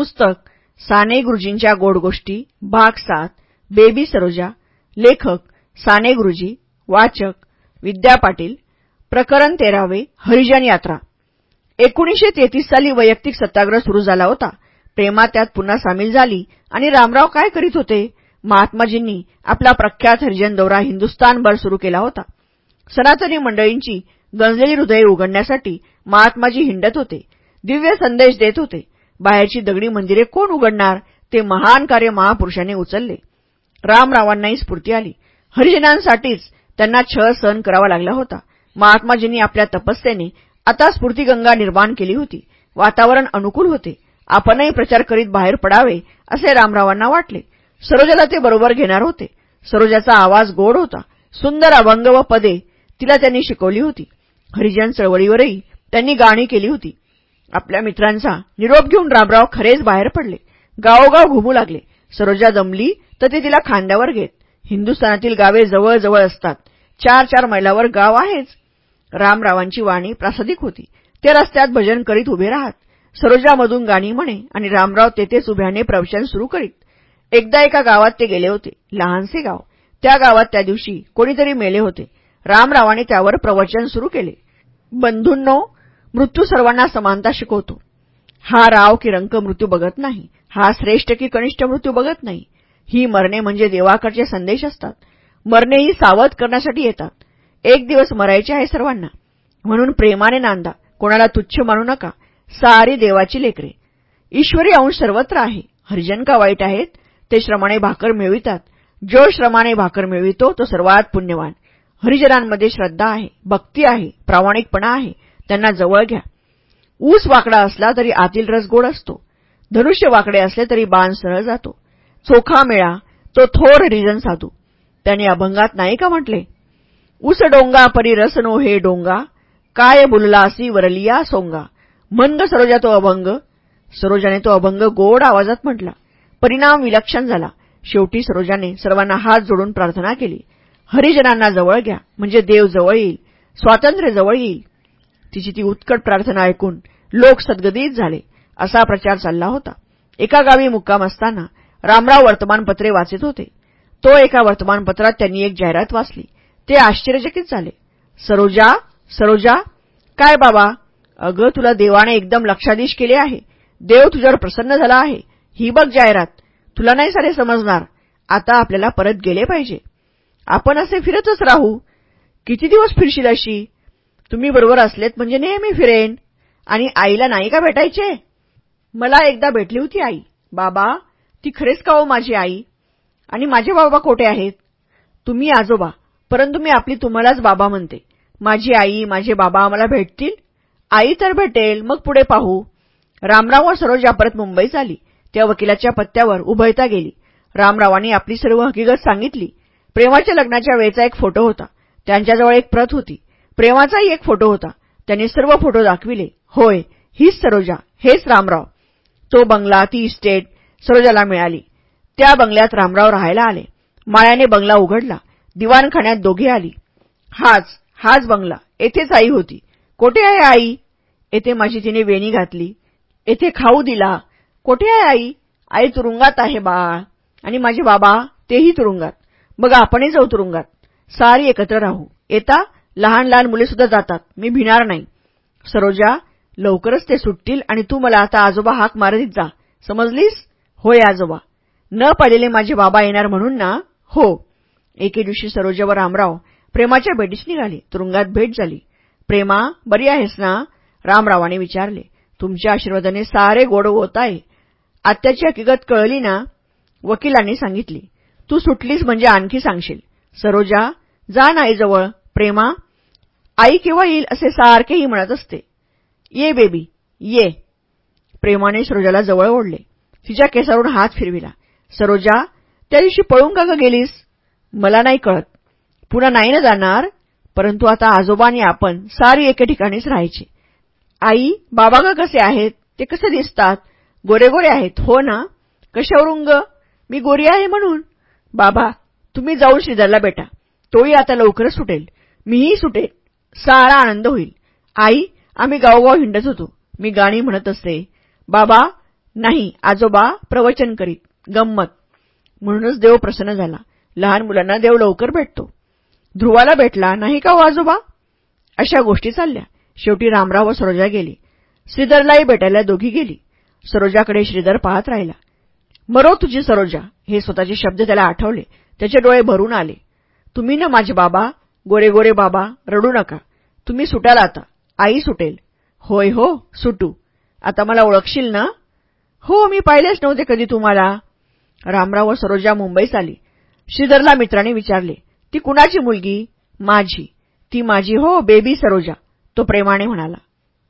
पुस्तक साने गुरुजींच्या गोड गोष्टी भाग सात बेबी सरोजा लेखक साने गुरुजी वाचक विद्या पाटील प्रकरण तेरावे हरिजन यात्रा. एकोणीसशे तेहतीस साली वैयक्तिक सत्याग्रह सुरू झाला होता. प्रेमा त्यात पुन्हा सामील झाली आणि रामराव काय करीत होते? महात्माजींनी आपला प्रख्यात हरिजन दौरा हिंदुस्थानभर सुरू केला होता. सनातनी मंडळींची गंजलेली हृदये उघडण्यासाठी महात्माजी हिंडत होते. दिव्य संदेश देत होते. बाहेरची दगडी मंदिरे कोण उघडणार? ते महान कार्य महापुरुषांनी उचलले. रामरावांनाही स्फूर्ती आली. हरिजनांसाठीच त्यांना छळ सहन करावा लागला होता. महात्माजींनी आपल्या तपस्येने आता स्फूर्तीगंगा निर्माण केली होती. वातावरण अनुकूल होते. आपणही प्रचार करीत बाहेर पडावे असे रामरावांना वाटले. सरोजाला ते बरोबर घेणार होते. सरोजाचा आवाज गोड होता. सुंदर अभंग व पदे तिला त्यांनी शिकवली होती. हरिजन चळवळीवरही त्यांनी गाणी केली होती. आपल्या मित्रांचा निरोप घेऊन रामराव खरेच बाहेर पडले. गावोगाव घुमू लागले. सरोजा जमली तर ते तिला खांद्यावर घेत. हिंदुस्थानातील गावे जवळजवळ असतात. चार चार मैलावर गाव आहेच. रामरावांची वाणी प्रासादिक होती. ते रस्त्यात भजन करीत उभे राहत. सरोजामधून गाणी म्हणे आणि रामराव तेथेच उभ्याने प्रवचन सुरू करीत. एकदा एका गावात ते गेले होते. लहानसे गाव. त्या गावात त्या दिवशी कोणीतरी मेले होते. रामरावाने त्यावर प्रवचन सुरू केले. बंधूंनो मृत्यू सर्वांना समानता शिकवतो. हा राव की रंक मृत्यू बघत नाही. हा श्रेष्ठ की कनिष्ठ मृत्यू बघत नाही. ही मरणे म्हणजे देवाकडचे संदेश असतात. मरणे ही सावध करण्यासाठी येतात. एक दिवस मरायचे आहे सर्वांना. म्हणून प्रेमाने नांदा. कोणाला तुच्छ मानू नका. सारी देवाची लेकरे. ईश्वरी अंश सर्वत्र आहे. हरिजन का वाईट आहेत? ते श्रमाने भाकर मिळवितात. जो श्रमाने भाकर मिळवितो तो सर्वात पुण्यवान. हरिजनांमध्ये श्रद्धा आहे भक्ती आहे प्रामाणिकपणा आहे. त्यांना जवळ घ्या. ऊस वाकडा असला तरी आतील रस गोड असतो. धनुष्य वाकडे असले तरी बाण सरळ जातो. चोखा मेळा तो थोर रिजन साधू. त्याने अभंगात नाही का म्हटले? ऊस डोंगा परी रसनो हे डोंगा काय बुललासी वरलिया सोंगा. मंद सरोजा तो अभंग सरोजाने तो अभंग गोड आवाजात म्हटला. परिणाम विलक्षण झाला. शेवटी सरोजाने सर्वांना हात जोडून प्रार्थना केली. हरिजनांना जवळ घ्या म्हणजे देव जवळ येईल स्वातंत्र्य जवळ येईल. तिची ती उत्कट प्रार्थना ऐकून लोक सद्गदित झाले. असा प्रचार चालला होता. एका गावी मुक्काम असताना रामराव वर्तमानपत्रे वाचत होते. तो एका वर्तमानपत्रात त्यांनी एक जाहिरात वाचली. ते आश्चर्यचकित झाले. सरोजा सरोजा काय बाबा? अगं तुला देवाने एकदम लक्षाधीश केले आहे. देव तुझ्यावर प्रसन्न झाला आहे. ही बघ जाहिरात. तुला नाही सारे समजणार. आता आपल्याला परत गेले पाहिजे. आपण असे फिरतच राहू. किती दिवस फिरशील अशी? तुम्ही बरोबर असलेत म्हणजे नेहमी फिरेन. आणि आईला नाही का भेटायचे? मला एकदा भेटली होती आई. बाबा ती खरेच का हो माझी आई? आणि माझे बाबा कोठे आहेत? तुम्ही आजोबा परंतु मी आपली तुम्हालाच बाबा म्हणते. माझी आई माझे बाबा मला भेटतील? आई तर भेटेल मग पुढे पाहू. रामराव व सरोजा परत मुंबईत आली. त्या वकिलाच्या पत्त्यावर उभयता गेली. रामरावांनी आपली सर्व हकीकत सांगितली. प्रेमाच्या लग्नाच्या वेळेचा एक फोटो होता. त्यांच्याजवळ एक प्रत होती. प्रेमाचाही एक फोटो होता. त्याने सर्व फोटो दाखविले. होय हीच सरोजा हेच रामराव. तो बंगला ती इस्टेट सरोजाला मिळाली. त्या बंगल्यात रामराव राहायला आले. माळ्याने बंगला उघडला. दिवाणखान्यात दोघे आली. हाच हाच बंगला. येथेच आई होती. कोठे आहे आई? येथे माझी तिने वेणी घातली. येथे खाऊ दिला. कोठे आहे आई? आई तुरुंगात आहे बाळ. आणि माझे बाबा तेही तुरुंगात. मग आपणही जाऊ तुरुंगात. सारी एकत्र राहू. येता? लहान लहान मुलेसुद्धा जातात. मी भिणार नाही. सरोजा लवकरच ते सुटतील आणि तू मला आता आजोबा हाक मारत जा. समजलीस? होय आजोबा. न पाळलेले माझे बाबा येणार म्हणून ना? हो. एके दिवशी सरोजा व रामराव प्रेमाच्या भेटीस निघाले. तुरुंगात भेट झाली. प्रेमा बरी आहेस ना? रामरावाने विचारले. तुमच्या आशीर्वादाने सारे गोड होत आहे. आत्याची हकीकत कळली ना? वकिलांनी सांगितली. तू सुटलीस म्हणजे आणखी सांगशील. सरोजा जा ना जवळ. प्रेमा आई केव्हा येईल असे सारखेही म्हणत असते. ये बेबी ये. प्रेमाने सरोजाला जवळ ओढले. तिच्या केसावरून हात फिरविला. सरोजा त्या दिवशी पळून का गेलीस? मला नाही कळत. पुन्हा नाही ना जाणार? परंतु आता आजोबानी आपण सारी एके ठिकाणीच राहायचे. आई बाबा ग कसे आहेत? ते कसे दिसतात? गोरे गोरे आहेत हो ना? कशावरून ग? मी गोरी आहे म्हणून. बाबा तुम्ही जाऊन श्रीधरला बेटा तोही आता लवकरच सुटेल. मीही सुटेल सारा आनंद होईल. आई आम्ही गावोगाव हिंडत होतो. मी गाणी म्हणत असते. बाबा नाही आजोबा प्रवचन करीत. गंमत. म्हणूनच देव प्रसन्न झाला. लहान मुलांना देव लवकर भेटतो. ध्रुवाला भेटला नाही का हो आजोबा? अशा गोष्टी चालल्या. शेवटी रामराव व सरोजा गेली. श्रीधरलाही भेटायला दोघी गेली. सरोजाकडे श्रीधर पाहत राहिला. मरो तुझी सरोजा. हे स्वतःचे शब्द त्याला आठवले. त्याचे डोळे भरून आले. तुम्ही ना माझे बाबा गोरे गोरे बाबा रडू नका. तुम्ही सुटाल आता. आई सुटेल. होय हो सुटू. आता मला ओळखशील ना? हो मी पाहिलेच नव्हते कधी तुम्हाला. रामराव व सरोजा मुंबईस आली. श्रीधरला मित्राने विचारले ती कुणाची मुलगी? माझी. ती माझी हो बेबी सरोजा. तो प्रेमाने म्हणाला.